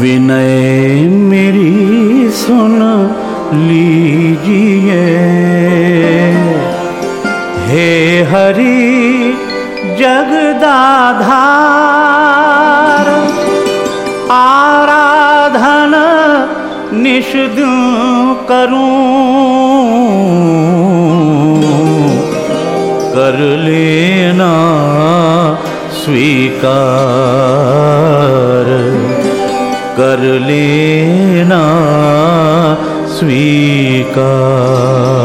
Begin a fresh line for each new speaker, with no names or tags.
विनय मेरी सुन लीजिए। हे हरि जगदाधार आराधन निषद करूँ। कर लेना स्वीकार। कर लेना स्वीकार।